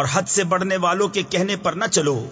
اور حد سے بڑھنے والوں کے کہنے پر نہ چلو۔